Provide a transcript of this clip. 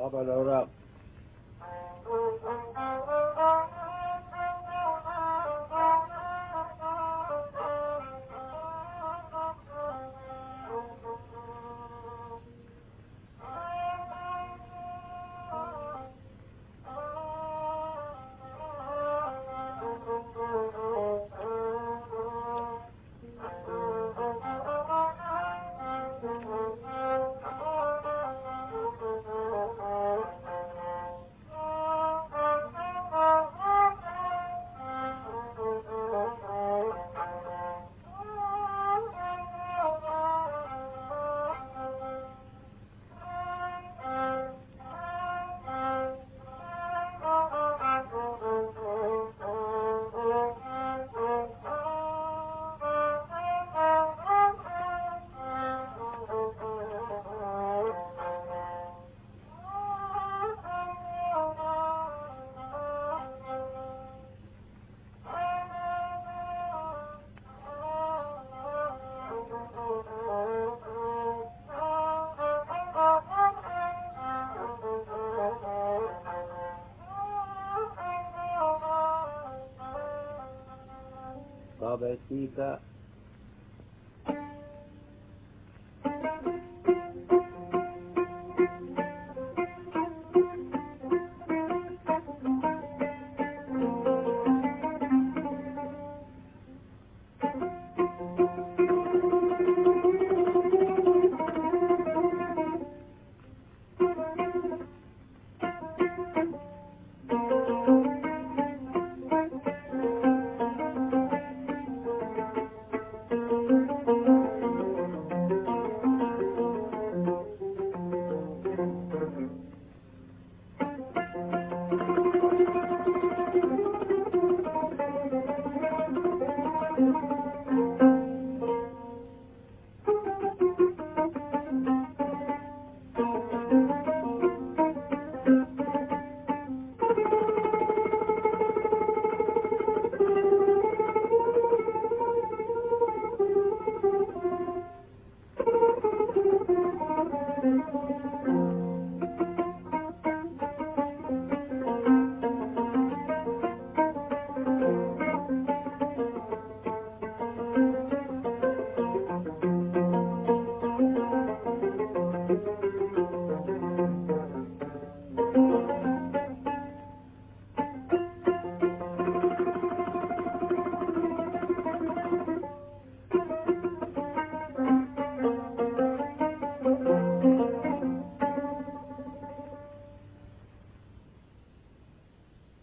Papa, load up. भवति क